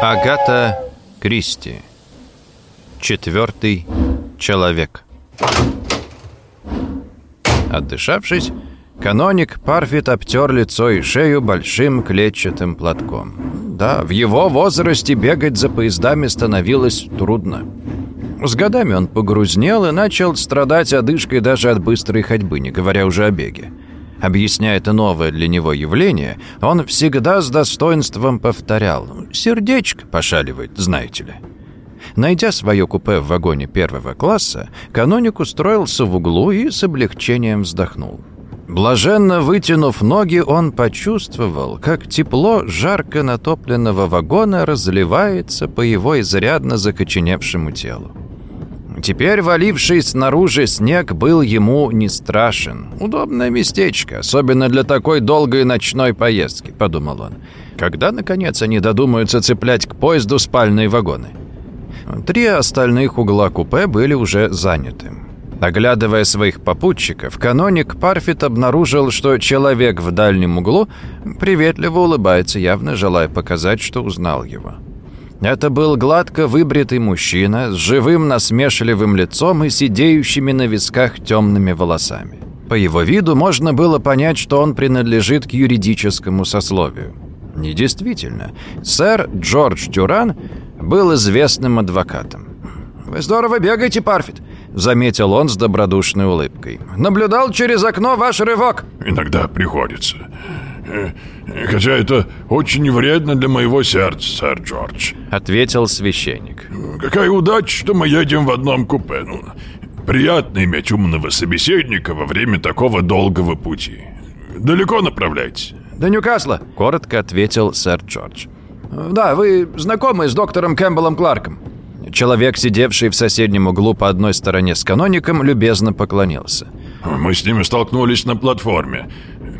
Агата Кристи. Четвертый человек. Отдышавшись, каноник Парфит обтер лицо и шею большим клетчатым платком. Да, в его возрасте бегать за поездами становилось трудно. С годами он погрузнел и начал страдать одышкой даже от быстрой ходьбы, не говоря уже о беге. Объясняя это новое для него явление, он всегда с достоинством повторял «Сердечко пошаливает, знаете ли». Найдя свое купе в вагоне первого класса, каноник устроился в углу и с облегчением вздохнул. Блаженно вытянув ноги, он почувствовал, как тепло жарко натопленного вагона разливается по его изрядно закоченевшему телу. Теперь валивший снаружи снег был ему не страшен. Удобное местечко, особенно для такой долгой ночной поездки, подумал он. Когда, наконец, они додумаются цеплять к поезду спальные вагоны? Три остальных угла купе были уже заняты. Оглядывая своих попутчиков, каноник Парфит обнаружил, что человек в дальнем углу приветливо улыбается, явно желая показать, что узнал его. Это был гладко выбритый мужчина с живым насмешливым лицом и сидеющими на висках темными волосами. По его виду можно было понять, что он принадлежит к юридическому сословию. Недействительно. Сэр Джордж Дюран был известным адвокатом. «Вы здорово бегаете, Парфит», — заметил он с добродушной улыбкой. «Наблюдал через окно ваш рывок». «Иногда приходится. «Хотя это очень вредно для моего сердца, сэр Джордж», — ответил священник. «Какая удача, что мы едем в одном купе. Ну, приятно иметь умного собеседника во время такого долгого пути. Далеко направляйтесь?» «До Ньюкасла», — коротко ответил сэр Джордж. «Да, вы знакомы с доктором Кэмпбеллом Кларком?» Человек, сидевший в соседнем углу по одной стороне с каноником, любезно поклонился. «Мы с ними столкнулись на платформе.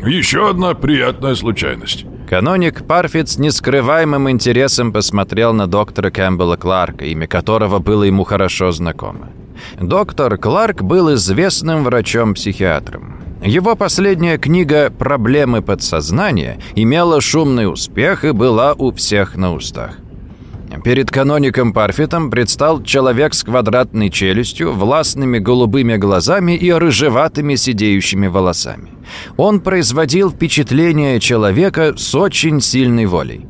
Еще одна приятная случайность». Каноник Парфит с нескрываемым интересом посмотрел на доктора Кэмпбелла Кларка, имя которого было ему хорошо знакомо. Доктор Кларк был известным врачом-психиатром. Его последняя книга «Проблемы подсознания» имела шумный успех и была у всех на устах. Перед каноником Парфитом предстал человек с квадратной челюстью, властными голубыми глазами и рыжеватыми сидеющими волосами. Он производил впечатление человека с очень сильной волей.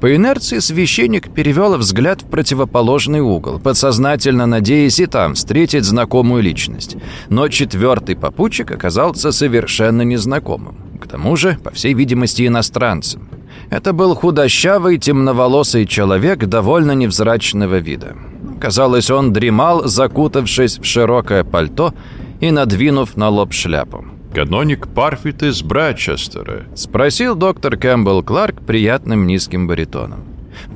По инерции священник перевел взгляд в противоположный угол, подсознательно надеясь и там встретить знакомую личность. Но четвертый попутчик оказался совершенно незнакомым. К тому же, по всей видимости, иностранцем. Это был худощавый, темноволосый человек довольно невзрачного вида. Казалось, он дремал, закутавшись в широкое пальто и надвинув на лоб шляпу. «Каноник Парфит из Брачестера?» — спросил доктор Кэмпбелл Кларк приятным низким баритоном.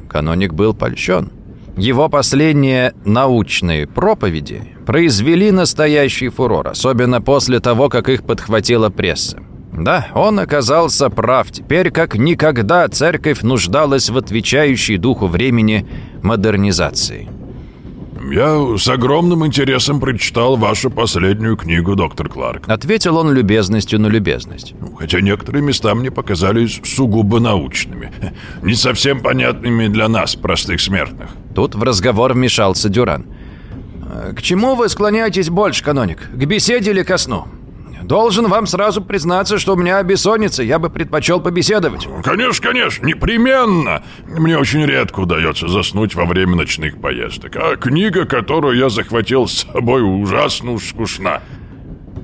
Каноник был польщен. Его последние научные проповеди произвели настоящий фурор, особенно после того, как их подхватила пресса. Да, он оказался прав. Теперь как никогда церковь нуждалась в отвечающей духу времени модернизации. «Я с огромным интересом прочитал вашу последнюю книгу, доктор Кларк», ответил он любезностью на любезность. «Хотя некоторые места мне показались сугубо научными, не совсем понятными для нас, простых смертных». Тут в разговор вмешался Дюран. «К чему вы склоняетесь больше, каноник? К беседе или ко сну?» Должен вам сразу признаться, что у меня бессонница, я бы предпочел побеседовать. Конечно, конечно, непременно. Мне очень редко удается заснуть во время ночных поездок. А книга, которую я захватил с собой, ужасно уж скучна.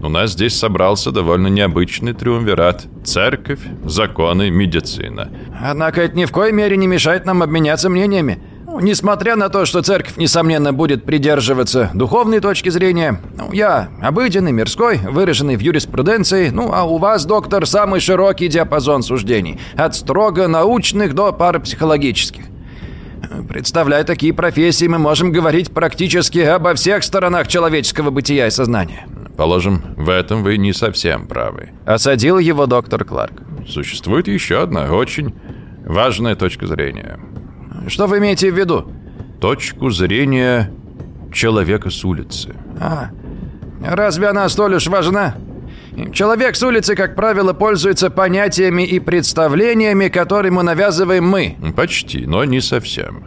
У нас здесь собрался довольно необычный триумвират. Церковь, законы, медицина. Однако это ни в коей мере не мешает нам обменяться мнениями. Несмотря на то, что церковь, несомненно, будет придерживаться духовной точки зрения, ну, я обыденный, мирской, выраженный в юриспруденции, ну, а у вас, доктор, самый широкий диапазон суждений, от строго научных до парапсихологических. Представляя такие профессии, мы можем говорить практически обо всех сторонах человеческого бытия и сознания. Положим, в этом вы не совсем правы. Осадил его доктор Кларк. Существует еще одна очень важная точка зрения. Что вы имеете в виду? Точку зрения человека с улицы. А, разве она столь уж важна? Человек с улицы, как правило, пользуется понятиями и представлениями, которые ему навязываем мы. Почти, но не совсем.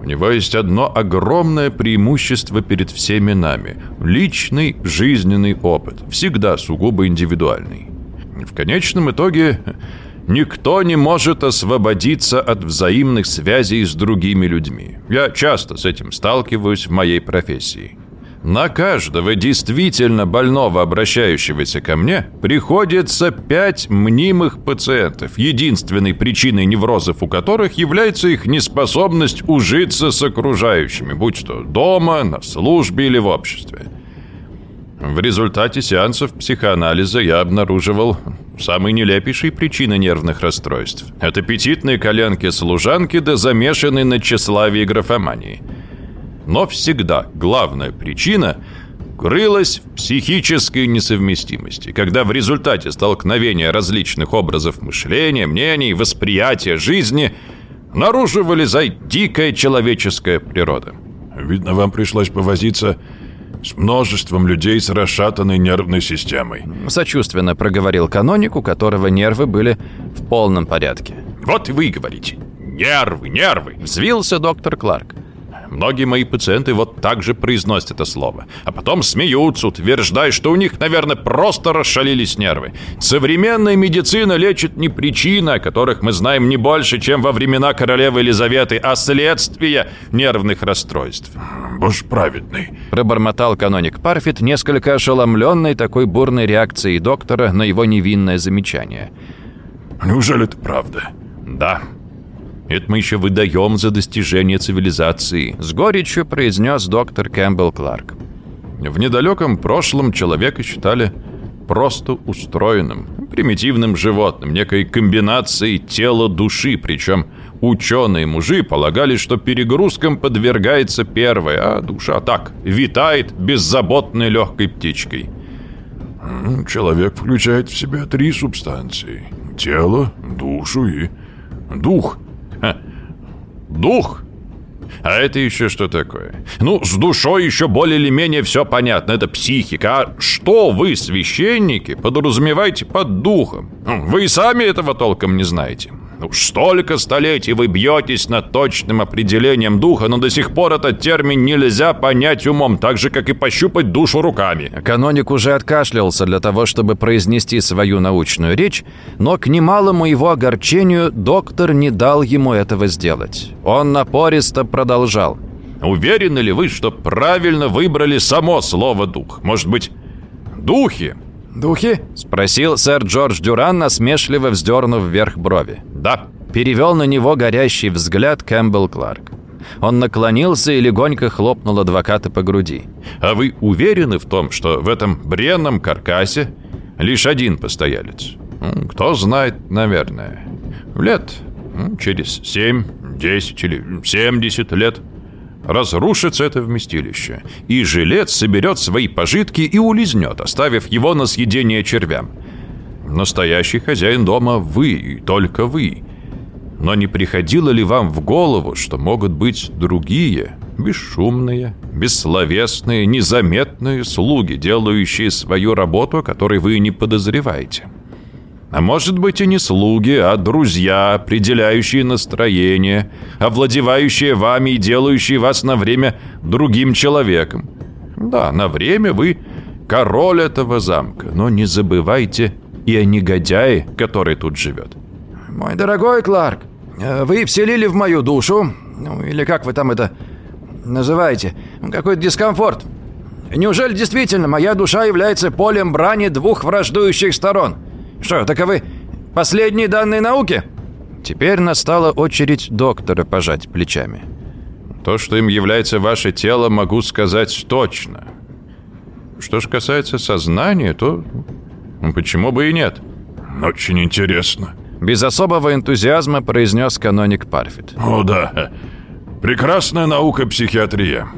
У него есть одно огромное преимущество перед всеми нами. Личный жизненный опыт. Всегда сугубо индивидуальный. В конечном итоге никто не может освободиться от взаимных связей с другими людьми. Я часто с этим сталкиваюсь в моей профессии. На каждого действительно больного, обращающегося ко мне, приходится пять мнимых пациентов, единственной причиной неврозов у которых является их неспособность ужиться с окружающими, будь то дома, на службе или в обществе. В результате сеансов психоанализа я обнаруживал самые нелепейшие причины нервных расстройств. От аппетитной коленки-служанки до замешанной на тщеславии и графомании – но всегда главная причина крылась в психической несовместимости, когда в результате столкновения различных образов мышления, мнений, восприятия жизни наружу вылезает дикая человеческая природа. Видно, вам пришлось повозиться с множеством людей с расшатанной нервной системой. Сочувственно проговорил каноник, у которого нервы были в полном порядке. Вот и вы говорите. Нервы, нервы. Взвился доктор Кларк. Многие мои пациенты вот так же произносят это слово. А потом смеются, утверждая, что у них, наверное, просто расшалились нервы. Современная медицина лечит не причины, о которых мы знаем не больше, чем во времена королевы Елизаветы, а следствия нервных расстройств. Боже праведный. Пробормотал каноник Парфит, несколько ошеломленный такой бурной реакцией доктора на его невинное замечание. Неужели это правда? Да. Это мы еще выдаем за достижение цивилизации», — с горечью произнес доктор Кэмпбелл Кларк. В недалеком прошлом человека считали просто устроенным, примитивным животным, некой комбинацией тела-души, причем ученые-мужи полагали, что перегрузкам подвергается первая, а душа так, витает беззаботной легкой птичкой. Человек включает в себя три субстанции. Тело, душу и дух. Дух? А это еще что такое? Ну, с душой еще более или менее все понятно. Это психика. А что вы, священники, подразумеваете под духом? Вы и сами этого толком не знаете. Уж столько столетий вы бьетесь над точным определением духа, но до сих пор этот термин нельзя понять умом, так же, как и пощупать душу руками. Каноник уже откашлялся для того, чтобы произнести свою научную речь, но к немалому его огорчению доктор не дал ему этого сделать. Он напористо продолжал. Уверены ли вы, что правильно выбрали само слово «дух»? Может быть, духи «Духи?» – спросил сэр Джордж Дюран, насмешливо вздернув вверх брови. «Да». Перевел на него горящий взгляд Кэмпбелл Кларк. Он наклонился и легонько хлопнул адвоката по груди. «А вы уверены в том, что в этом бренном каркасе лишь один постоялец? Кто знает, наверное. Лет через семь, десять или семьдесят лет – Разрушится это вместилище, и жилец соберет свои пожитки и улизнет, оставив его на съедение червям. Настоящий хозяин дома вы, и только вы. Но не приходило ли вам в голову, что могут быть другие, бесшумные, бессловесные, незаметные слуги, делающие свою работу, которой вы не подозреваете? А может быть и не слуги, а друзья, определяющие настроение, овладевающие вами и делающие вас на время другим человеком. Да, на время вы король этого замка, но не забывайте и о негодяе, который тут живет. Мой дорогой Кларк, вы вселили в мою душу, ну или как вы там это называете, какой-то дискомфорт. Неужели действительно моя душа является полем брани двух враждующих сторон – что, таковы последние данные науки?» Теперь настала очередь доктора пожать плечами. «То, что им является ваше тело, могу сказать точно. Что же касается сознания, то почему бы и нет?» «Очень интересно», без особого энтузиазма произнес каноник Парфит. «О да, прекрасная наука психиатрия».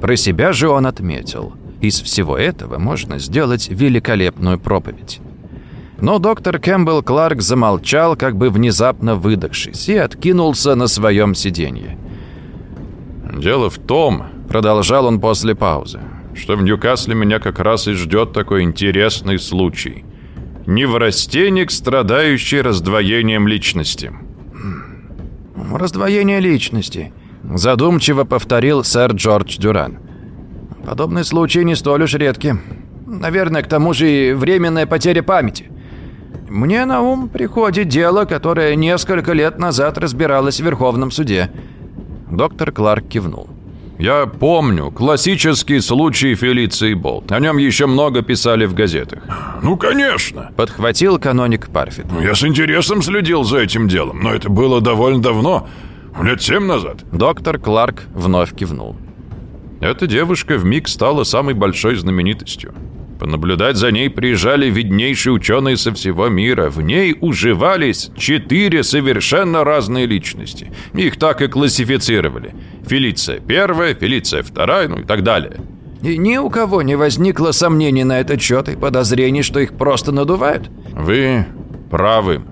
Про себя же он отметил. Из всего этого можно сделать великолепную проповедь. Но доктор Кэмпбелл Кларк замолчал, как бы внезапно выдохшись, и откинулся на своем сиденье. «Дело в том», — продолжал он после паузы, что в Ньюкасле меня как раз и ждет такой интересный случай. Неврастенник, страдающий раздвоением личности. «Раздвоение личности», — задумчиво повторил сэр Джордж Дюран. «Подобные случаи не столь уж редки. Наверное, к тому же и временная потеря памяти. Мне на ум приходит дело, которое несколько лет назад разбиралось в Верховном суде». Доктор Кларк кивнул. Я помню классический случай Фелиции Болт. О нем еще много писали в газетах. Ну, конечно. Подхватил каноник Парфит. Я с интересом следил за этим делом, но это было довольно давно, лет семь назад. Доктор Кларк вновь кивнул. Эта девушка вмиг стала самой большой знаменитостью. Понаблюдать за ней приезжали виднейшие ученые со всего мира. В ней уживались четыре совершенно разные личности. Их так и классифицировали. Фелиция первая, Фелиция вторая, ну и так далее. И ни у кого не возникло сомнений на этот счет и подозрений, что их просто надувают? Вы правы.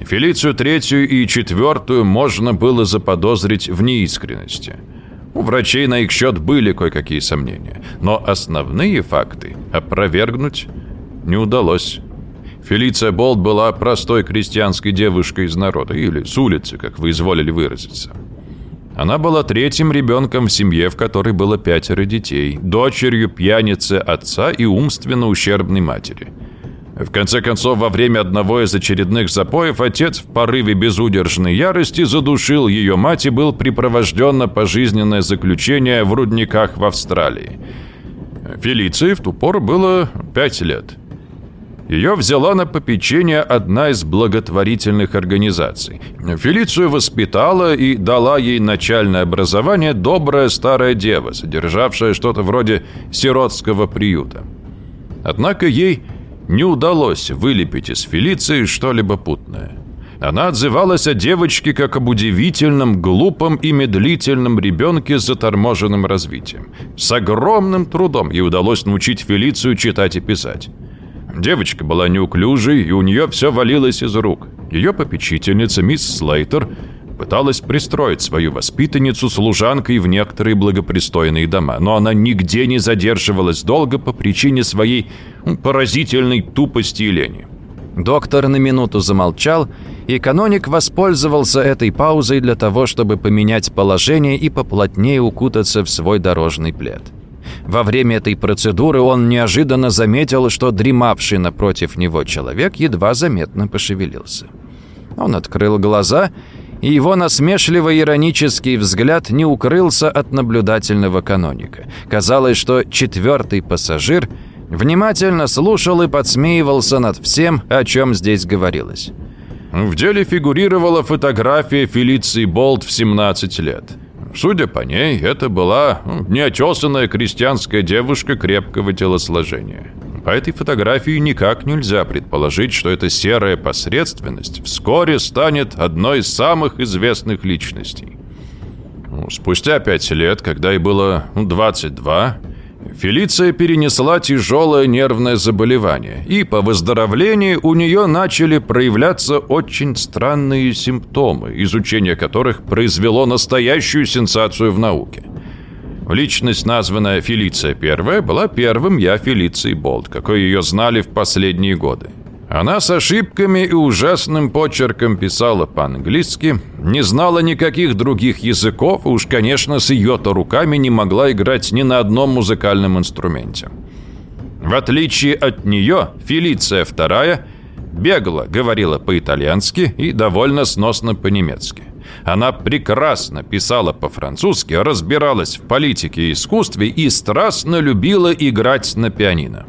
Фелицию третью и четвертую можно было заподозрить в неискренности – у врачей на их счет были кое-какие сомнения, но основные факты опровергнуть не удалось. Фелиция Болт была простой крестьянской девушкой из народа, или с улицы, как вы изволили выразиться. Она была третьим ребенком в семье, в которой было пятеро детей, дочерью пьяницы отца и умственно ущербной матери – в конце концов, во время одного из очередных запоев отец в порыве безудержной ярости задушил ее мать и был припровожден на пожизненное заключение в рудниках в Австралии. Фелиции в ту пору было пять лет. Ее взяла на попечение одна из благотворительных организаций. Фелицию воспитала и дала ей начальное образование добрая старая дева, содержавшая что-то вроде сиротского приюта. Однако ей не удалось вылепить из Фелиции что-либо путное. Она отзывалась о девочке как об удивительном, глупом и медлительном ребенке с заторможенным развитием. С огромным трудом ей удалось научить Фелицию читать и писать. Девочка была неуклюжей, и у нее все валилось из рук. Ее попечительница, мисс Слейтер, пыталась пристроить свою воспитанницу служанкой в некоторые благопристойные дома, но она нигде не задерживалась долго по причине своей поразительной тупости и лени. Доктор на минуту замолчал, и каноник воспользовался этой паузой для того, чтобы поменять положение и поплотнее укутаться в свой дорожный плед. Во время этой процедуры он неожиданно заметил, что дремавший напротив него человек едва заметно пошевелился. Он открыл глаза и его насмешливо-иронический взгляд не укрылся от наблюдательного каноника. Казалось, что четвертый пассажир внимательно слушал и подсмеивался над всем, о чем здесь говорилось. В деле фигурировала фотография Фелиции Болт в 17 лет. Судя по ней, это была неотесанная крестьянская девушка крепкого телосложения. По этой фотографии никак нельзя предположить, что эта серая посредственность вскоре станет одной из самых известных личностей. Ну, спустя пять лет, когда ей было 22, Фелиция перенесла тяжелое нервное заболевание, и по выздоровлении у нее начали проявляться очень странные симптомы, изучение которых произвело настоящую сенсацию в науке. Личность, названная Фелиция I, была первым я Фелицией Болт, какой ее знали в последние годы. Она с ошибками и ужасным почерком писала по-английски, не знала никаких других языков, уж, конечно, с ее-то руками не могла играть ни на одном музыкальном инструменте. В отличие от нее, Фелиция II бегло говорила по-итальянски и довольно сносно по-немецки. Она прекрасно писала по-французски, разбиралась в политике и искусстве и страстно любила играть на пианино.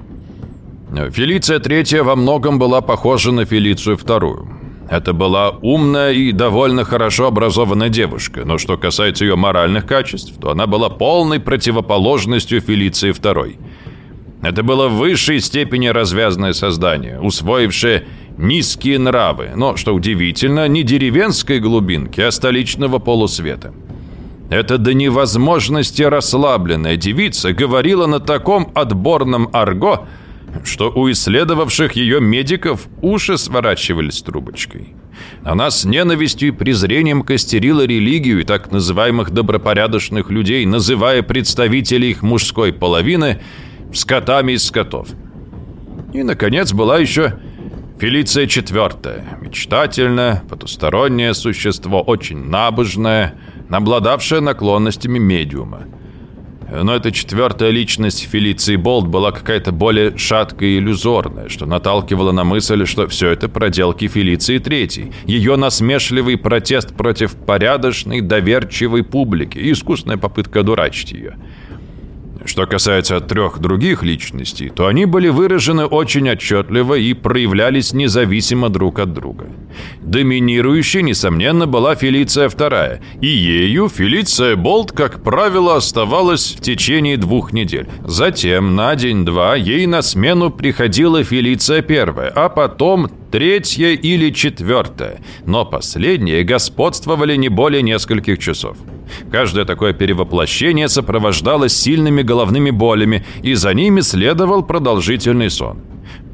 Фелиция Третья во многом была похожа на Фелицию Вторую. Это была умная и довольно хорошо образованная девушка, но что касается ее моральных качеств, то она была полной противоположностью Фелиции Второй. Это было в высшей степени развязное создание, усвоившее низкие нравы, но, что удивительно, не деревенской глубинки, а столичного полусвета. Эта до невозможности расслабленная девица говорила на таком отборном арго, что у исследовавших ее медиков уши сворачивались трубочкой. Она с ненавистью и презрением костерила религию и так называемых добропорядочных людей, называя представителей их мужской половины скотами из скотов. И, наконец, была еще Фелиция IV, мечтательное, потустороннее существо, очень набожное, обладавшее наклонностями медиума. Но эта четвертая личность Фелиции Болт была какая-то более шаткая и иллюзорная, что наталкивало на мысль, что все это проделки Фелиции Третьей, ее насмешливый протест против порядочной, доверчивой публики и искусная попытка дурачить ее – что касается трех других личностей, то они были выражены очень отчетливо и проявлялись независимо друг от друга. Доминирующей, несомненно, была Фелиция II, и ею Фелиция Болт, как правило, оставалась в течение двух недель. Затем на день-два ей на смену приходила Фелиция I, а потом третья или четвертая, но последние господствовали не более нескольких часов. Каждое такое перевоплощение сопровождалось сильными головными болями, и за ними следовал продолжительный сон.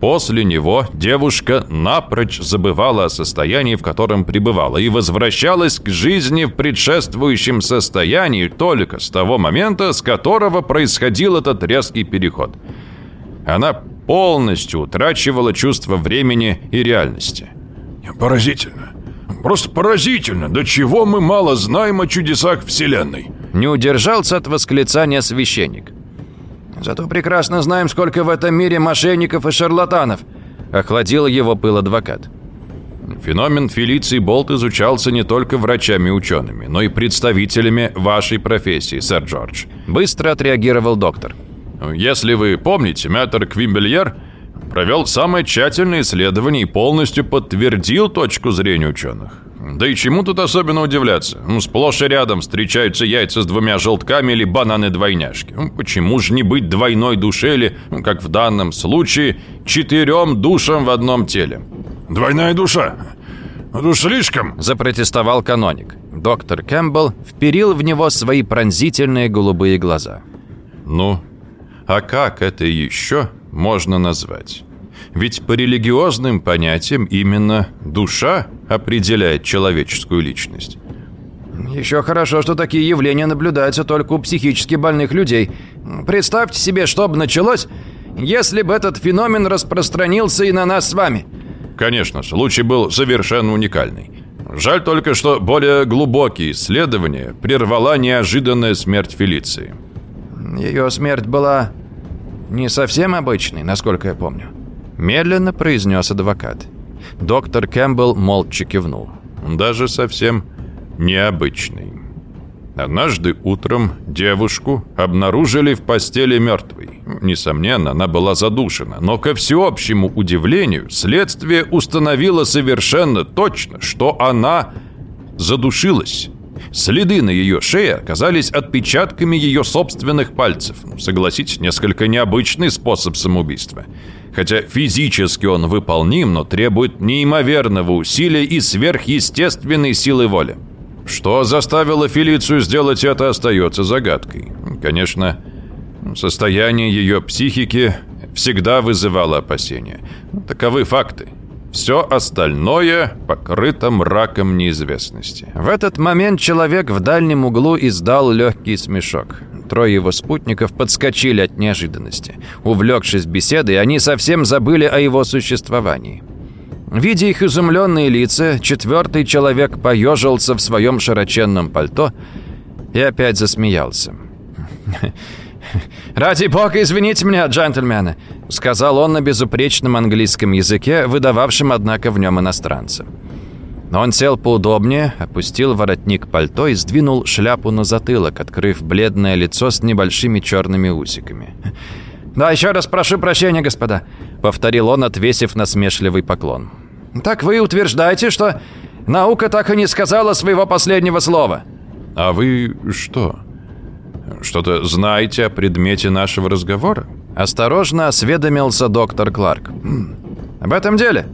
После него девушка напрочь забывала о состоянии, в котором пребывала, и возвращалась к жизни в предшествующем состоянии только с того момента, с которого происходил этот резкий переход. Она полностью утрачивала чувство времени и реальности. «Поразительно. Просто поразительно, до чего мы мало знаем о чудесах Вселенной. Не удержался от восклицания священник. Зато прекрасно знаем, сколько в этом мире мошенников и шарлатанов. Охладил его пыл адвокат. Феномен Фелиции Болт изучался не только врачами и учеными, но и представителями вашей профессии, сэр Джордж. Быстро отреагировал доктор. Если вы помните, мэтр Квимбельер провел самое тщательное исследование и полностью подтвердил точку зрения ученых. Да и чему тут особенно удивляться? Ну, сплошь и рядом встречаются яйца с двумя желтками или бананы-двойняшки. Ну, почему же не быть двойной душе или, ну, как в данном случае, четырем душам в одном теле? Двойная душа? Это слишком? Запротестовал каноник. Доктор Кэмпбелл вперил в него свои пронзительные голубые глаза. Ну, а как это еще можно назвать? Ведь по религиозным понятиям именно душа определяет человеческую личность. Еще хорошо, что такие явления наблюдаются только у психически больных людей. Представьте себе, что бы началось, если бы этот феномен распространился и на нас с вами. Конечно, случай был совершенно уникальный. Жаль только, что более глубокие исследования прервала неожиданная смерть Фелиции. Ее смерть была не совсем обычной, насколько я помню. Медленно произнес адвокат. Доктор Кэмпбелл молча кивнул. Даже совсем необычный. Однажды утром девушку обнаружили в постели мертвой. Несомненно, она была задушена, но ко всеобщему удивлению следствие установило совершенно точно, что она задушилась. Следы на ее шее оказались отпечатками ее собственных пальцев. Согласитесь, несколько необычный способ самоубийства. Хотя физически он выполним, но требует неимоверного усилия и сверхъестественной силы воли. Что заставило Фелицию сделать это, остается загадкой. Конечно, состояние ее психики всегда вызывало опасения. Таковы факты. Все остальное покрыто мраком неизвестности. В этот момент человек в дальнем углу издал легкий смешок. Трое его спутников подскочили от неожиданности. Увлекшись беседой, они совсем забыли о его существовании. Видя их изумленные лица, четвертый человек поежился в своем широченном пальто и опять засмеялся. «Ради бога, извините меня, джентльмены», — сказал он на безупречном английском языке, выдававшем, однако, в нем иностранца. Он сел поудобнее, опустил воротник пальто и сдвинул шляпу на затылок, открыв бледное лицо с небольшими черными усиками. «Да, еще раз прошу прощения, господа», — повторил он, отвесив насмешливый поклон. «Так вы утверждаете, что наука так и не сказала своего последнего слова?» «А вы что?» Что-то знаете о предмете нашего разговора?» Осторожно осведомился доктор Кларк. «Об этом деле?»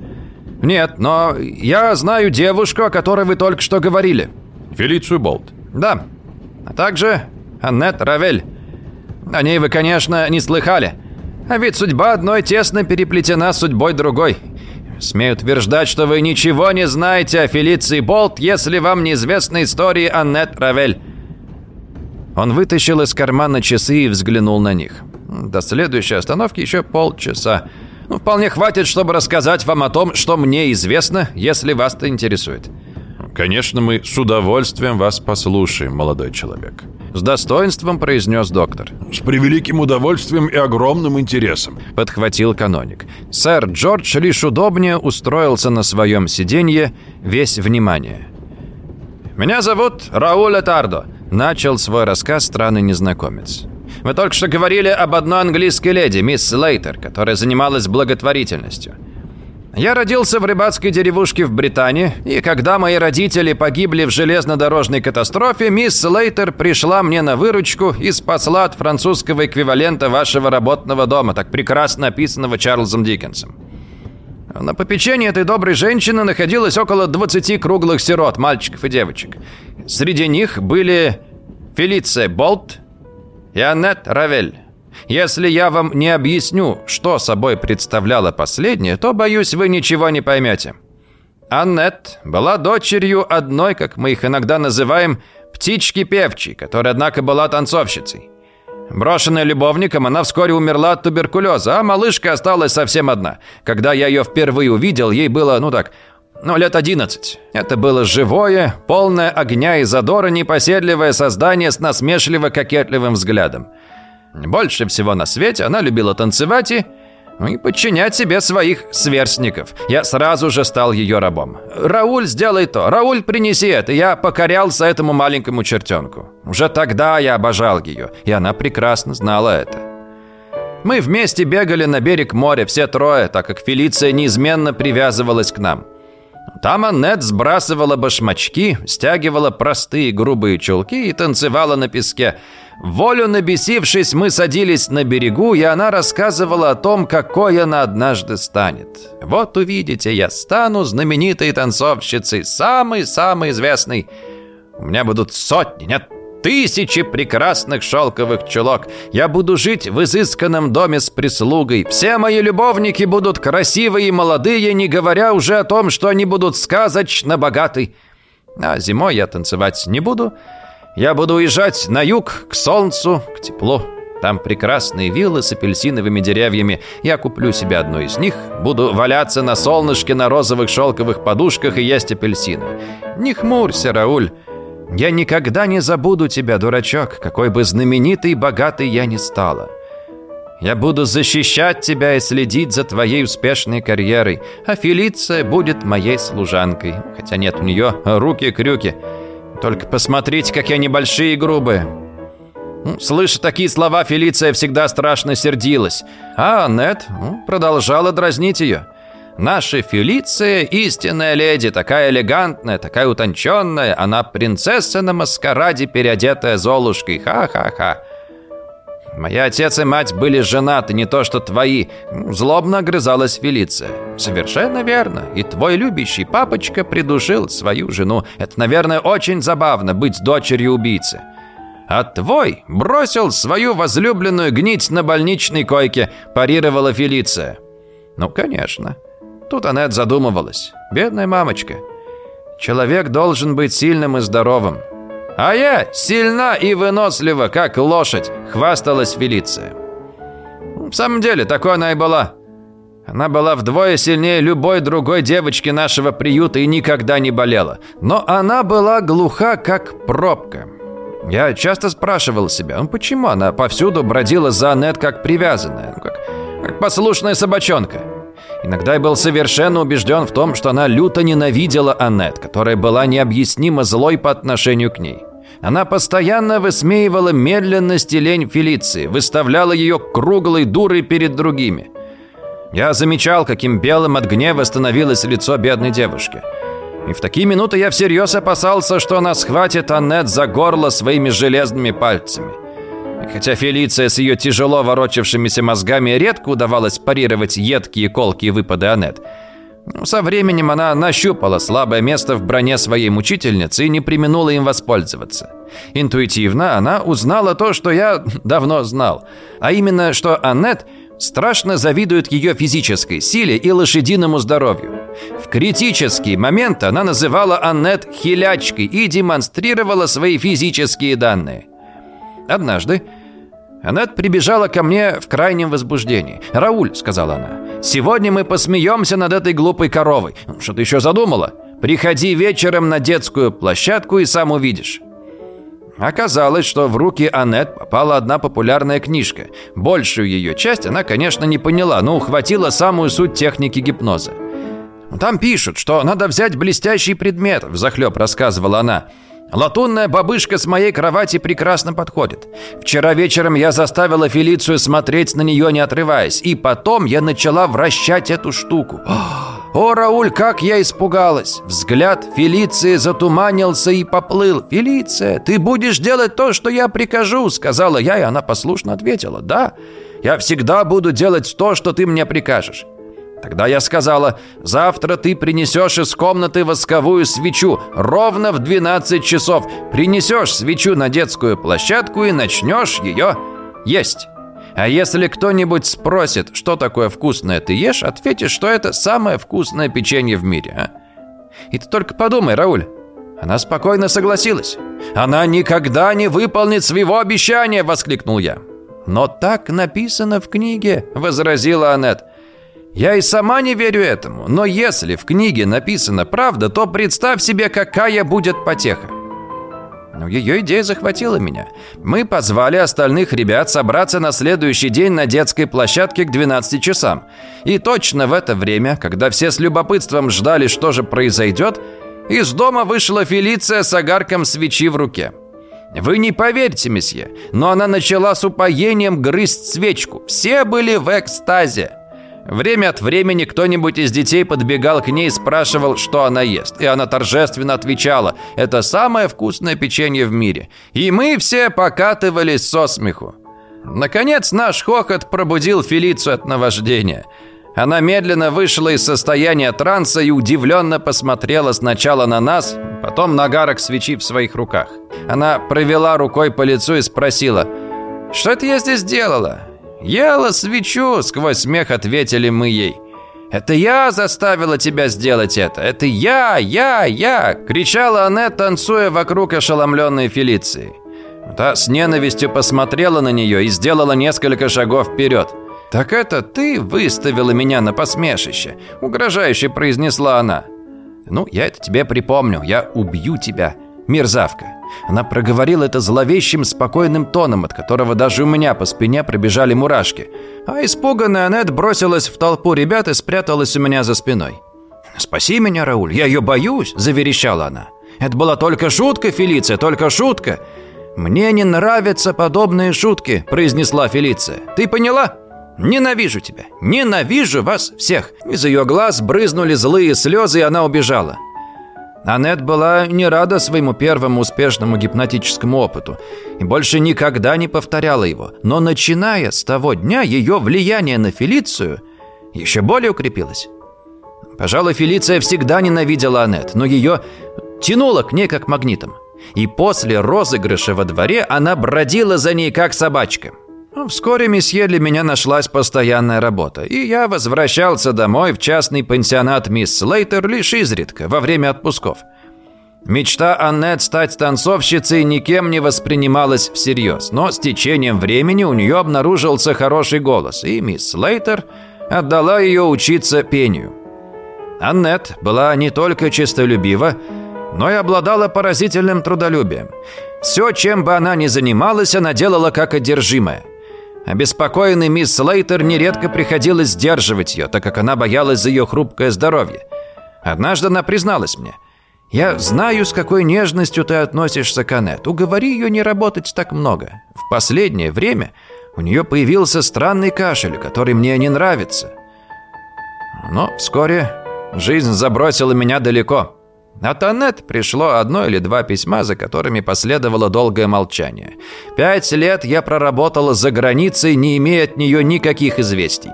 «Нет, но я знаю девушку, о которой вы только что говорили». «Фелицию Болт». «Да. А также Аннет Равель. О ней вы, конечно, не слыхали. А ведь судьба одной тесно переплетена с судьбой другой. Смею утверждать, что вы ничего не знаете о Фелиции Болт, если вам неизвестны истории Аннет Равель». Он вытащил из кармана часы и взглянул на них. До следующей остановки еще полчаса. Ну, вполне хватит, чтобы рассказать вам о том, что мне известно, если вас это интересует. Конечно, мы с удовольствием вас послушаем, молодой человек. С достоинством произнес доктор. С превеликим удовольствием и огромным интересом. Подхватил каноник. Сэр Джордж лишь удобнее устроился на своем сиденье, весь внимание. «Меня зовут Рауль Этардо», — начал свой рассказ странный незнакомец. «Вы только что говорили об одной английской леди, мисс Лейтер, которая занималась благотворительностью. Я родился в рыбацкой деревушке в Британии, и когда мои родители погибли в железнодорожной катастрофе, мисс Лейтер пришла мне на выручку и спасла от французского эквивалента вашего работного дома, так прекрасно описанного Чарльзом Диккенсом. На попечении этой доброй женщины находилось около 20 круглых сирот, мальчиков и девочек. Среди них были Фелиция Болт и Аннет Равель. Если я вам не объясню, что собой представляла последняя, то, боюсь, вы ничего не поймете. Аннет была дочерью одной, как мы их иногда называем, птички певчей, которая, однако, была танцовщицей. Брошенная любовником, она вскоре умерла от туберкулеза, а малышка осталась совсем одна. Когда я ее впервые увидел, ей было, ну так, ну, лет одиннадцать. Это было живое, полное огня и задора непоседливое создание с насмешливо-кокетливым взглядом. Больше всего на свете она любила танцевать и, и подчинять себе своих сверстников. Я сразу же стал ее рабом. «Рауль, сделай то! Рауль, принеси это!» Я покорялся этому маленькому чертенку. Уже тогда я обожал ее, и она прекрасно знала это. Мы вместе бегали на берег моря, все трое, так как Фелиция неизменно привязывалась к нам. Там Аннет сбрасывала башмачки, стягивала простые грубые чулки и танцевала на песке – Волю набесившись, мы садились на берегу, и она рассказывала о том, какой она однажды станет. Вот увидите, я стану знаменитой танцовщицей, самой-самой известной. У меня будут сотни, нет, тысячи прекрасных шелковых чулок. Я буду жить в изысканном доме с прислугой. Все мои любовники будут красивые и молодые, не говоря уже о том, что они будут сказочно богаты. А зимой я танцевать не буду, — я буду уезжать на юг, к солнцу, к теплу. Там прекрасные виллы с апельсиновыми деревьями. Я куплю себе одну из них, буду валяться на солнышке на розовых шелковых подушках и есть апельсины. Не хмурься, Рауль. Я никогда не забуду тебя, дурачок, какой бы знаменитый и богатый я ни стала. Я буду защищать тебя и следить за твоей успешной карьерой, а Фелиция будет моей служанкой. Хотя нет у нее руки-крюки. Только посмотрите, какие они большие и грубые. Слыша такие слова, Фелиция всегда страшно сердилась. А Аннет продолжала дразнить ее. Наша Фелиция – истинная леди, такая элегантная, такая утонченная. Она принцесса на маскараде, переодетая Золушкой. Ха-ха-ха. Мои отец и мать были женаты, не то что твои. Злобно огрызалась Фелиция. Совершенно верно. И твой любящий папочка придушил свою жену. Это, наверное, очень забавно быть дочерью убийцы. А твой бросил свою возлюбленную гнить на больничной койке, парировала Фелиция. Ну, конечно. Тут Аннет задумывалась. Бедная мамочка. Человек должен быть сильным и здоровым. «А я сильна и вынослива, как лошадь», — хвасталась Фелиция. В самом деле, такой она и была. Она была вдвое сильнее любой другой девочки нашего приюта и никогда не болела. Но она была глуха, как пробка. Я часто спрашивал себя, ну почему она повсюду бродила за Аннет как привязанная, ну, как, как послушная собачонка. Иногда я был совершенно убежден в том, что она люто ненавидела Аннет, которая была необъяснимо злой по отношению к ней. Она постоянно высмеивала медленность и лень Фелиции, выставляла ее круглой дурой перед другими. Я замечал, каким белым от гнева становилось лицо бедной девушки. И в такие минуты я всерьез опасался, что она схватит Аннет за горло своими железными пальцами. Хотя Фелиция с ее тяжело ворочавшимися мозгами редко удавалось парировать едкие колкие выпады Аннет, со временем она нащупала слабое место в броне своей мучительницы и не применула им воспользоваться. Интуитивно она узнала то, что я давно знал, а именно, что Аннет страшно завидуют ее физической силе и лошадиному здоровью. В критический момент она называла Аннет хилячкой и демонстрировала свои физические данные. Однажды Аннет прибежала ко мне в крайнем возбуждении. «Рауль», — сказала она, — «сегодня мы посмеемся над этой глупой коровой. Что ты еще задумала? Приходи вечером на детскую площадку и сам увидишь». Оказалось, что в руки Аннет попала одна популярная книжка. Большую ее часть она, конечно, не поняла, но ухватила самую суть техники гипноза. «Там пишут, что надо взять блестящий предмет», – взахлеб рассказывала она – Латунная бабышка с моей кровати прекрасно подходит. Вчера вечером я заставила Фелицию смотреть на нее, не отрываясь, и потом я начала вращать эту штуку. О, Рауль, как я испугалась! Взгляд Фелиции затуманился и поплыл. «Фелиция, ты будешь делать то, что я прикажу», — сказала я, и она послушно ответила. «Да, я всегда буду делать то, что ты мне прикажешь». Тогда я сказала, завтра ты принесешь из комнаты восковую свечу ровно в 12 часов. Принесешь свечу на детскую площадку и начнешь ее есть. А если кто-нибудь спросит, что такое вкусное ты ешь, ответишь, что это самое вкусное печенье в мире. А? И ты только подумай, Рауль. Она спокойно согласилась. «Она никогда не выполнит своего обещания!» – воскликнул я. «Но так написано в книге», – возразила Аннет. Я и сама не верю этому, но если в книге написана правда, то представь себе, какая будет потеха. Но ее идея захватила меня. Мы позвали остальных ребят собраться на следующий день на детской площадке к 12 часам. И точно в это время, когда все с любопытством ждали, что же произойдет, из дома вышла Фелиция с огарком свечи в руке. Вы не поверите, месье, но она начала с упоением грызть свечку. Все были в экстазе. Время от времени кто-нибудь из детей подбегал к ней и спрашивал, что она ест. И она торжественно отвечала, это самое вкусное печенье в мире. И мы все покатывались со смеху. Наконец наш хохот пробудил Фелицию от наваждения. Она медленно вышла из состояния транса и удивленно посмотрела сначала на нас, потом на гарок свечи в своих руках. Она провела рукой по лицу и спросила, «Что это я здесь делала? «Ела свечу!» – сквозь смех ответили мы ей. «Это я заставила тебя сделать это! Это я! Я! Я!» – кричала она, танцуя вокруг ошеломленной Фелиции. Та с ненавистью посмотрела на нее и сделала несколько шагов вперед. «Так это ты выставила меня на посмешище?» – угрожающе произнесла она. «Ну, я это тебе припомню. Я убью тебя, мерзавка!» Она проговорила это зловещим, спокойным тоном, от которого даже у меня по спине пробежали мурашки. А испуганная Аннет бросилась в толпу ребят и спряталась у меня за спиной. «Спаси меня, Рауль, я ее боюсь!» – заверещала она. «Это была только шутка, Фелиция, только шутка!» «Мне не нравятся подобные шутки», – произнесла Фелиция. «Ты поняла?» «Ненавижу тебя! Ненавижу вас всех!» Из ее глаз брызнули злые слезы, и она убежала. Аннет была не рада своему первому успешному гипнотическому опыту и больше никогда не повторяла его. Но начиная с того дня ее влияние на Фелицию еще более укрепилось. Пожалуй, Фелиция всегда ненавидела Аннет, но ее тянуло к ней как магнитом. И после розыгрыша во дворе она бродила за ней как собачка – Вскоре месье для меня нашлась постоянная работа, и я возвращался домой в частный пансионат мисс Слейтер лишь изредка, во время отпусков. Мечта Аннет стать танцовщицей никем не воспринималась всерьез, но с течением времени у нее обнаружился хороший голос, и мисс Слейтер отдала ее учиться пению. Аннет была не только честолюбива, но и обладала поразительным трудолюбием. Все, чем бы она ни занималась, она делала как одержимая – Обеспокоенный мисс Слейтер нередко приходилось сдерживать ее, так как она боялась за ее хрупкое здоровье. Однажды она призналась мне. «Я знаю, с какой нежностью ты относишься к Аннет. Уговори ее не работать так много. В последнее время у нее появился странный кашель, который мне не нравится». Но вскоре жизнь забросила меня далеко. От Аннет пришло одно или два письма, за которыми последовало долгое молчание. Пять лет я проработала за границей, не имея от нее никаких известий.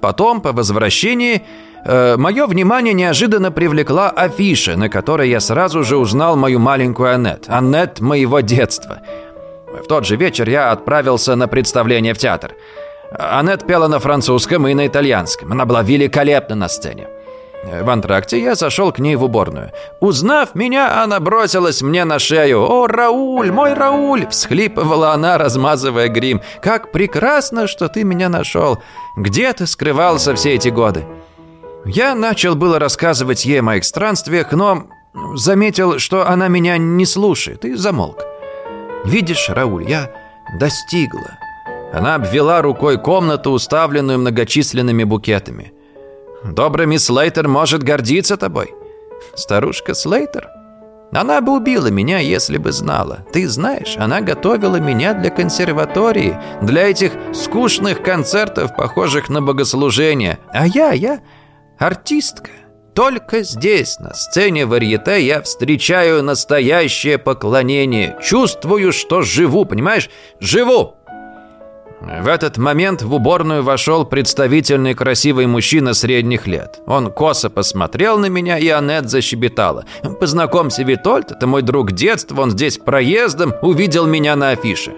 Потом, по возвращении, э, мое внимание неожиданно привлекла афиша, на которой я сразу же узнал мою маленькую Аннет. Аннет моего детства. В тот же вечер я отправился на представление в театр. Аннет пела на французском и на итальянском. Она была великолепна на сцене. В антракте я зашел к ней в уборную. Узнав меня, она бросилась мне на шею. «О, Рауль, мой Рауль!» Всхлипывала она, размазывая грим. «Как прекрасно, что ты меня нашел! Где ты скрывался все эти годы?» Я начал было рассказывать ей о моих странствиях, но заметил, что она меня не слушает, и замолк. «Видишь, Рауль, я достигла». Она обвела рукой комнату, уставленную многочисленными букетами. Добрый мисс Слейтер может гордиться тобой. Старушка Слейтер? Она бы убила меня, если бы знала. Ты знаешь, она готовила меня для консерватории, для этих скучных концертов, похожих на богослужение. А я, я артистка. Только здесь, на сцене варьете, я встречаю настоящее поклонение. Чувствую, что живу, понимаешь? Живу! В этот момент в уборную вошел представительный красивый мужчина средних лет. Он косо посмотрел на меня, и Аннет защебетала. «Познакомься, Витольд, это мой друг детства, он здесь проездом, увидел меня на афише».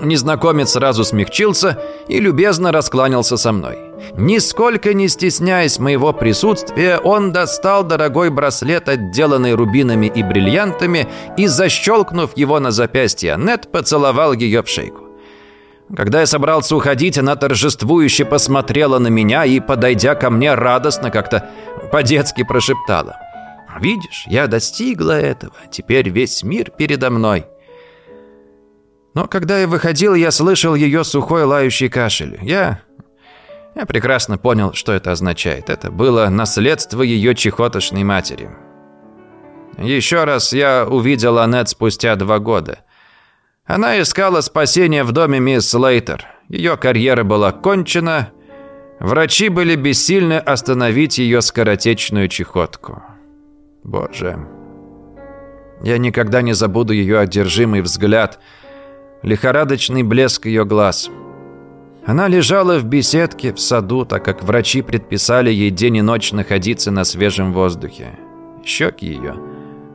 Незнакомец сразу смягчился и любезно раскланялся со мной. Нисколько не стесняясь моего присутствия, он достал дорогой браслет, отделанный рубинами и бриллиантами, и, защелкнув его на запястье Аннет, поцеловал ее в шейку. Когда я собрался уходить, она торжествующе посмотрела на меня и, подойдя ко мне, радостно как-то по-детски прошептала. «Видишь, я достигла этого, теперь весь мир передо мной». Но когда я выходил, я слышал ее сухой лающий кашель. Я... Я прекрасно понял, что это означает. Это было наследство ее чехотошной матери. Еще раз я увидел Аннет спустя два года – она искала спасения в доме мисс Лейтер. Ее карьера была кончена. Врачи были бессильны остановить ее скоротечную чехотку. Боже. Я никогда не забуду ее одержимый взгляд, лихорадочный блеск ее глаз. Она лежала в беседке в саду, так как врачи предписали ей день и ночь находиться на свежем воздухе. Щеки ее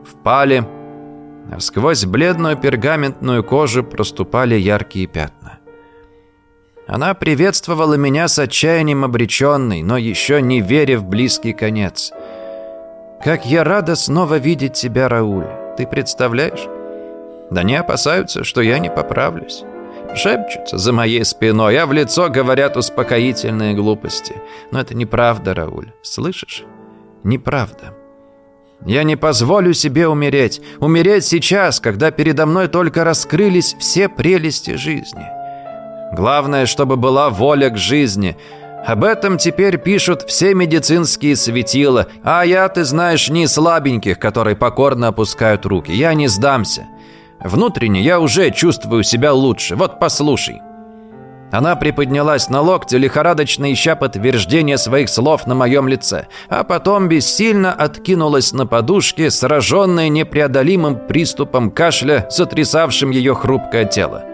впали, а сквозь бледную пергаментную кожу проступали яркие пятна. Она приветствовала меня с отчаянием обреченной, но еще не веря в близкий конец. «Как я рада снова видеть тебя, Рауль! Ты представляешь? Да не опасаются, что я не поправлюсь. Шепчутся за моей спиной, а в лицо говорят успокоительные глупости. Но это неправда, Рауль, слышишь? Неправда». Я не позволю себе умереть. Умереть сейчас, когда передо мной только раскрылись все прелести жизни. Главное, чтобы была воля к жизни. Об этом теперь пишут все медицинские светила, а я, ты знаешь, не слабеньких, которые покорно опускают руки. Я не сдамся. Внутренне я уже чувствую себя лучше. Вот послушай. Она приподнялась на локте, лихорадочно ища подтверждение своих слов на моем лице, а потом бессильно откинулась на подушке, сраженная непреодолимым приступом кашля, сотрясавшим ее хрупкое тело.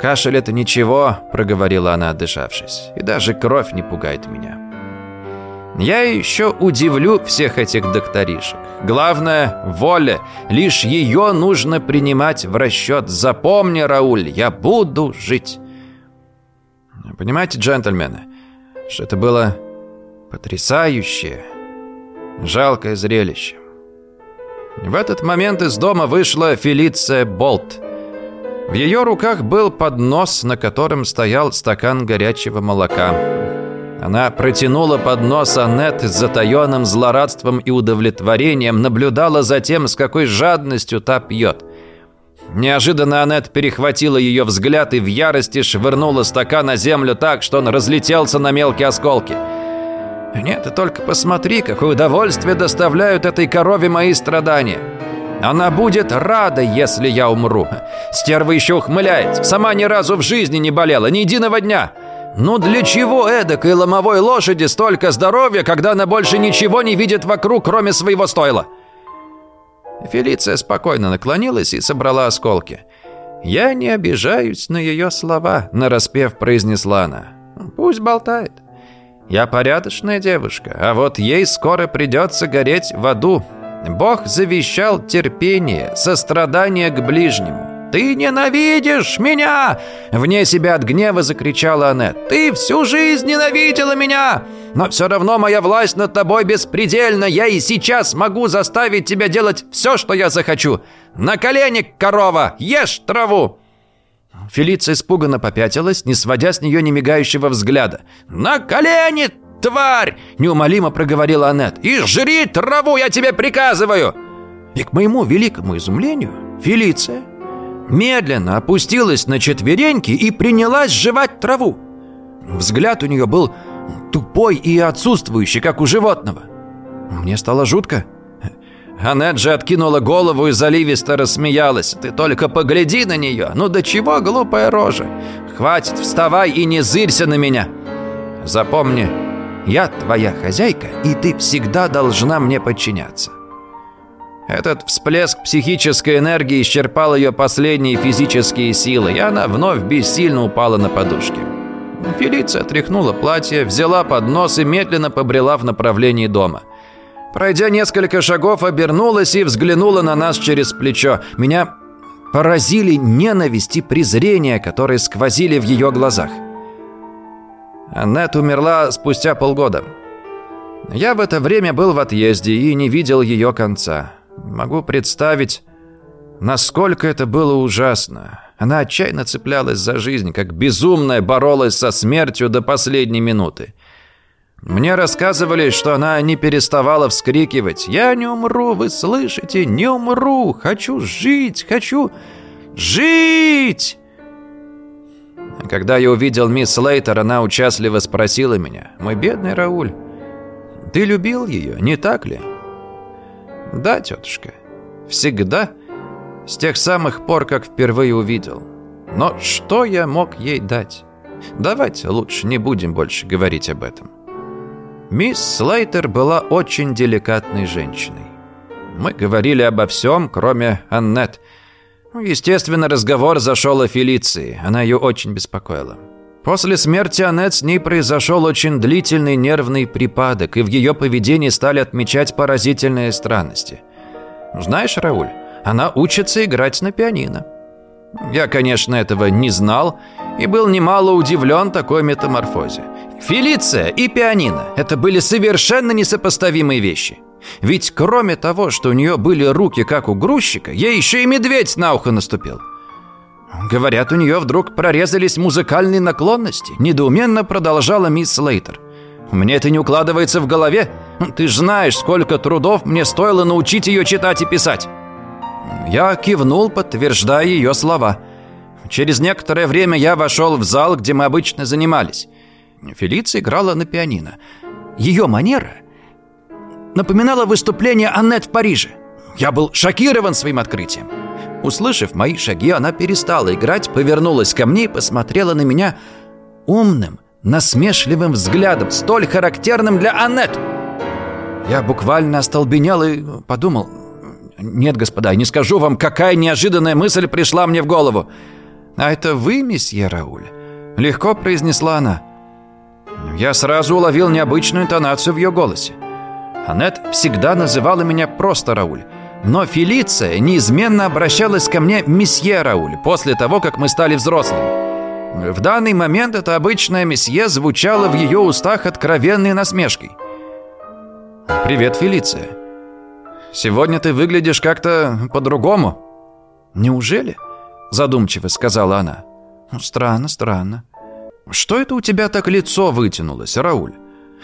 «Кашель — это ничего», — проговорила она, отдышавшись, — «и даже кровь не пугает меня». Я еще удивлю всех этих докторишек. Главное — воля. Лишь ее нужно принимать в расчет. Запомни, Рауль, я буду жить. Понимаете, джентльмены, что это было потрясающее, жалкое зрелище. В этот момент из дома вышла Фелиция Болт. В ее руках был поднос, на котором стоял стакан горячего молока. Она протянула поднос Аннет с затаенным злорадством и удовлетворением, наблюдала за тем, с какой жадностью та пьет. Неожиданно Аннет перехватила ее взгляд и в ярости швырнула стакан на землю так, что он разлетелся на мелкие осколки. «Нет, ты только посмотри, какое удовольствие доставляют этой корове мои страдания. Она будет рада, если я умру. Стерва еще ухмыляется. Сама ни разу в жизни не болела, ни единого дня. Ну для чего эдакой ломовой лошади столько здоровья, когда она больше ничего не видит вокруг, кроме своего стойла?» Фелиция спокойно наклонилась и собрала осколки. «Я не обижаюсь на ее слова», — нараспев произнесла она. «Пусть болтает. Я порядочная девушка, а вот ей скоро придется гореть в аду. Бог завещал терпение, сострадание к ближнему. Ты ненавидишь меня!» Вне себя от гнева закричала Аннет. «Ты всю жизнь ненавидела меня! Но все равно моя власть над тобой беспредельна. Я и сейчас могу заставить тебя делать все, что я захочу. На колени, корова! Ешь траву!» Фелиция испуганно попятилась, не сводя с нее немигающего взгляда. «На колени, тварь!» – неумолимо проговорила Аннет. «И жри траву, я тебе приказываю!» И к моему великому изумлению Фелиция медленно опустилась на четвереньки и принялась жевать траву. Взгляд у нее был тупой и отсутствующий, как у животного. Мне стало жутко. Аннет откинула голову и заливисто рассмеялась. «Ты только погляди на нее! Ну до чего глупая рожа! Хватит, вставай и не зырься на меня! Запомни, я твоя хозяйка, и ты всегда должна мне подчиняться!» Этот всплеск психической энергии исчерпал ее последние физические силы, и она вновь бессильно упала на подушки. Фелиция тряхнула платье, взяла поднос и медленно побрела в направлении дома – Пройдя несколько шагов, обернулась и взглянула на нас через плечо. Меня поразили ненависть и презрение, которые сквозили в ее глазах. Аннет умерла спустя полгода. Я в это время был в отъезде и не видел ее конца. Могу представить, насколько это было ужасно. Она отчаянно цеплялась за жизнь, как безумная боролась со смертью до последней минуты. Мне рассказывали, что она не переставала вскрикивать. «Я не умру, вы слышите? Не умру! Хочу жить! Хочу жить!» Когда я увидел мисс Лейтер, она участливо спросила меня. «Мой бедный Рауль, ты любил ее, не так ли?» «Да, тетушка. Всегда. С тех самых пор, как впервые увидел. Но что я мог ей дать? Давайте лучше не будем больше говорить об этом». Мисс Слейтер была очень деликатной женщиной. Мы говорили обо всем, кроме Аннет. Естественно, разговор зашел о Фелиции. Она ее очень беспокоила. После смерти Аннет с ней произошел очень длительный нервный припадок, и в ее поведении стали отмечать поразительные странности. Знаешь, Рауль, она учится играть на пианино. Я, конечно, этого не знал и был немало удивлен такой метаморфозе. Фелиция и пианино – это были совершенно несопоставимые вещи. Ведь кроме того, что у нее были руки, как у грузчика, ей еще и медведь на ухо наступил. Говорят, у нее вдруг прорезались музыкальные наклонности. Недоуменно продолжала мисс Слейтер. Мне это не укладывается в голове. Ты ж знаешь, сколько трудов мне стоило научить ее читать и писать. Я кивнул, подтверждая ее слова. Через некоторое время я вошел в зал, где мы обычно занимались. Фелиция играла на пианино. Ее манера напоминала выступление Аннет в Париже. Я был шокирован своим открытием. Услышав мои шаги, она перестала играть, повернулась ко мне и посмотрела на меня умным, насмешливым взглядом, столь характерным для Аннет. Я буквально остолбенел и подумал, «Нет, господа, не скажу вам, какая неожиданная мысль пришла мне в голову». «А это вы, месье Рауль?» Легко произнесла она. Я сразу уловил необычную интонацию в ее голосе. Аннет всегда называла меня просто Рауль. Но Фелиция неизменно обращалась ко мне месье Рауль после того, как мы стали взрослыми. В данный момент это обычное месье звучало в ее устах откровенной насмешкой. «Привет, Фелиция. Сегодня ты выглядишь как-то по-другому». «Неужели?» – задумчиво сказала она. «Странно, странно. Что это у тебя так лицо вытянулось, Рауль?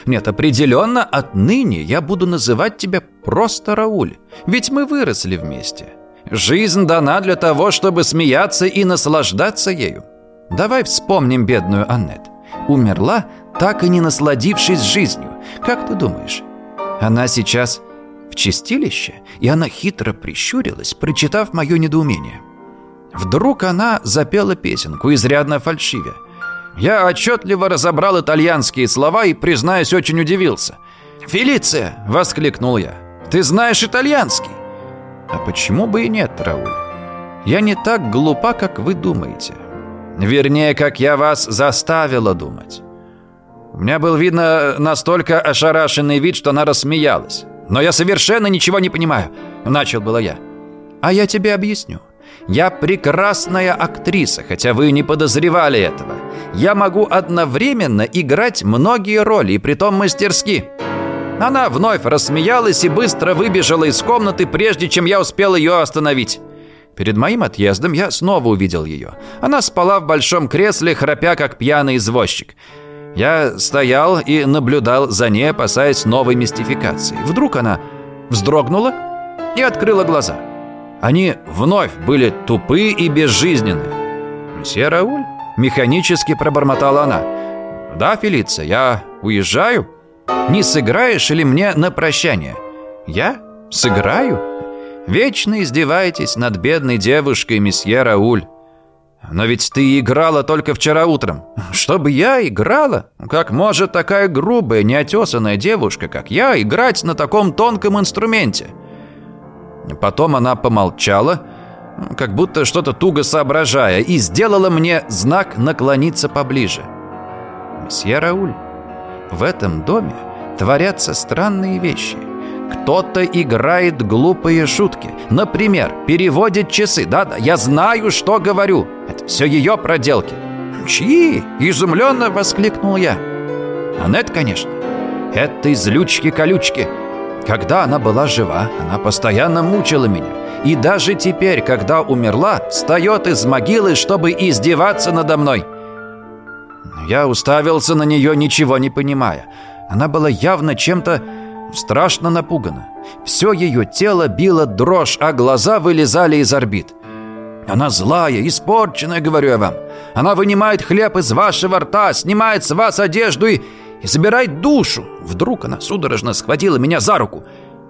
Нет, определенно, отныне я буду называть тебя просто Рауль. Ведь мы выросли вместе. Жизнь дана для того, чтобы смеяться и наслаждаться ею. Давай вспомним бедную Аннет. Умерла, так и не насладившись жизнью. Как ты думаешь, она сейчас в чистилище? И она хитро прищурилась, прочитав мое недоумение. Вдруг она запела песенку, изрядно фальшивя. Я отчетливо разобрал итальянские слова и, признаюсь, очень удивился. «Фелиция!» — воскликнул я. «Ты знаешь итальянский?» «А почему бы и нет, Рауль? Я не так глупа, как вы думаете. Вернее, как я вас заставила думать. У меня был, видно, настолько ошарашенный вид, что она рассмеялась. «Но я совершенно ничего не понимаю», — начал было я. «А я тебе объясню. Я прекрасная актриса, хотя вы не подозревали этого. Я могу одновременно играть многие роли, и притом мастерски. Она вновь рассмеялась и быстро выбежала из комнаты, прежде чем я успел ее остановить. Перед моим отъездом я снова увидел ее. Она спала в большом кресле, храпя, как пьяный извозчик. Я стоял и наблюдал за ней, опасаясь новой мистификации. Вдруг она вздрогнула и открыла глаза. Они вновь были тупы и безжизненны. «Мсье Рауль?» — механически пробормотала она. «Да, Фелиция, я уезжаю. Не сыграешь ли мне на прощание?» «Я? Сыграю?» «Вечно издеваетесь над бедной девушкой, месье Рауль. Но ведь ты играла только вчера утром. Чтобы я играла? Как может такая грубая, неотесанная девушка, как я, играть на таком тонком инструменте?» Потом она помолчала, как будто что-то туго соображая, и сделала мне знак наклониться поближе. «Месье Рауль, в этом доме творятся странные вещи. Кто-то играет глупые шутки. Например, переводит часы. Да-да, я знаю, что говорю. Это все ее проделки». «Чьи?» – изумленно воскликнул я. «Аннет, конечно. Это излючки-колючки». Когда она была жива, она постоянно мучила меня. И даже теперь, когда умерла, встает из могилы, чтобы издеваться надо мной. Я уставился на нее, ничего не понимая. Она была явно чем-то страшно напугана. Все ее тело било дрожь, а глаза вылезали из орбит. Она злая, испорченная, говорю я вам. Она вынимает хлеб из вашего рта, снимает с вас одежду и и забирает душу. Вдруг она судорожно схватила меня за руку.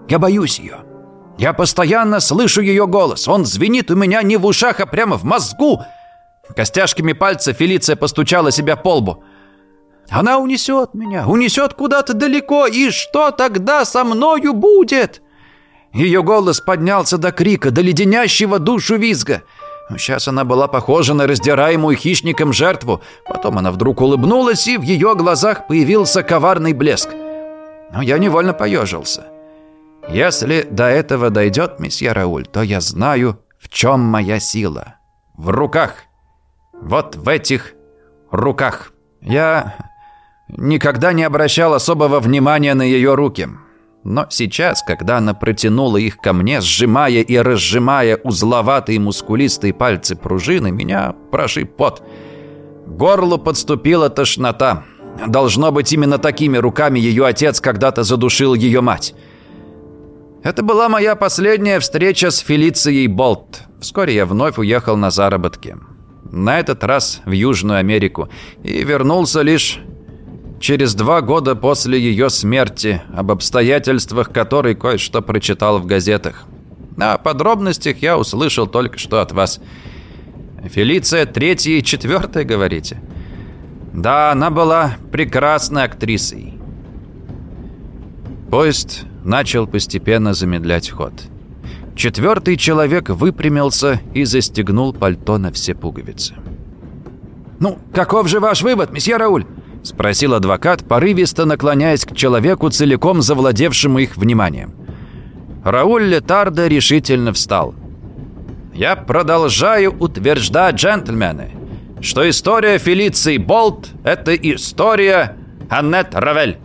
Я боюсь ее. Я постоянно слышу ее голос. Он звенит у меня не в ушах, а прямо в мозгу. Костяшками пальца Фелиция постучала себя по лбу. Она унесет меня, унесет куда-то далеко. И что тогда со мною будет? Ее голос поднялся до крика, до леденящего душу визга. Сейчас она была похожа на раздираемую хищником жертву. Потом она вдруг улыбнулась, и в ее глазах появился коварный блеск. Но я невольно поежился. Если до этого дойдет, месье Рауль, то я знаю, в чем моя сила. В руках. Вот в этих руках. Я никогда не обращал особого внимания на ее руки. Но сейчас, когда она протянула их ко мне, сжимая и разжимая узловатые мускулистые пальцы пружины, меня прошиб пот. Горлу подступила тошнота. Должно быть, именно такими руками ее отец когда-то задушил ее мать. Это была моя последняя встреча с Фелицией Болт. Вскоре я вновь уехал на заработки. На этот раз в Южную Америку. И вернулся лишь через два года после ее смерти, об обстоятельствах которой кое-что прочитал в газетах. О подробностях я услышал только что от вас. Фелиция третья и четвертая, говорите? Да, она была прекрасной актрисой. Поезд начал постепенно замедлять ход. Четвертый человек выпрямился и застегнул пальто на все пуговицы. «Ну, каков же ваш вывод, месье Рауль?» — спросил адвокат, порывисто наклоняясь к человеку, целиком завладевшему их вниманием. Рауль Летардо решительно встал. «Я продолжаю утверждать, джентльмены, что история Фелиции Болт — это история Аннет Равель».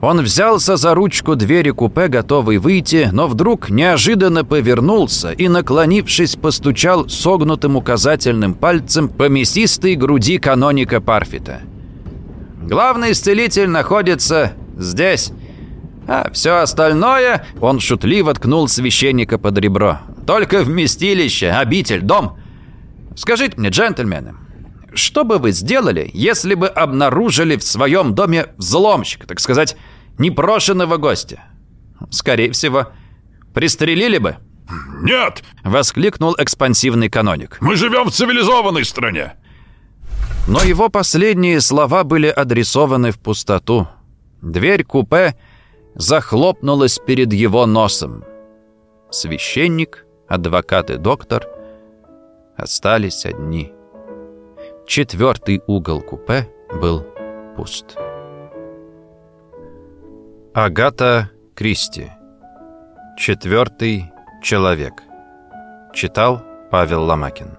Он взялся за ручку двери купе, готовый выйти, но вдруг неожиданно повернулся и, наклонившись, постучал согнутым указательным пальцем по мясистой груди каноника Парфита. Главный исцелитель находится здесь. А все остальное он шутливо ткнул священника под ребро. Только вместилище, обитель, дом. Скажите мне, джентльмены, что бы вы сделали, если бы обнаружили в своем доме взломщика, так сказать, непрошенного гостя? Скорее всего, пристрелили бы. «Нет!» — воскликнул экспансивный каноник. «Мы живем в цивилизованной стране!» Но его последние слова были адресованы в пустоту. Дверь купе захлопнулась перед его носом. Священник, адвокат и доктор остались одни. Четвертый угол купе был пуст. Агата Кристи. Четвертый человек. Читал Павел Ломакин.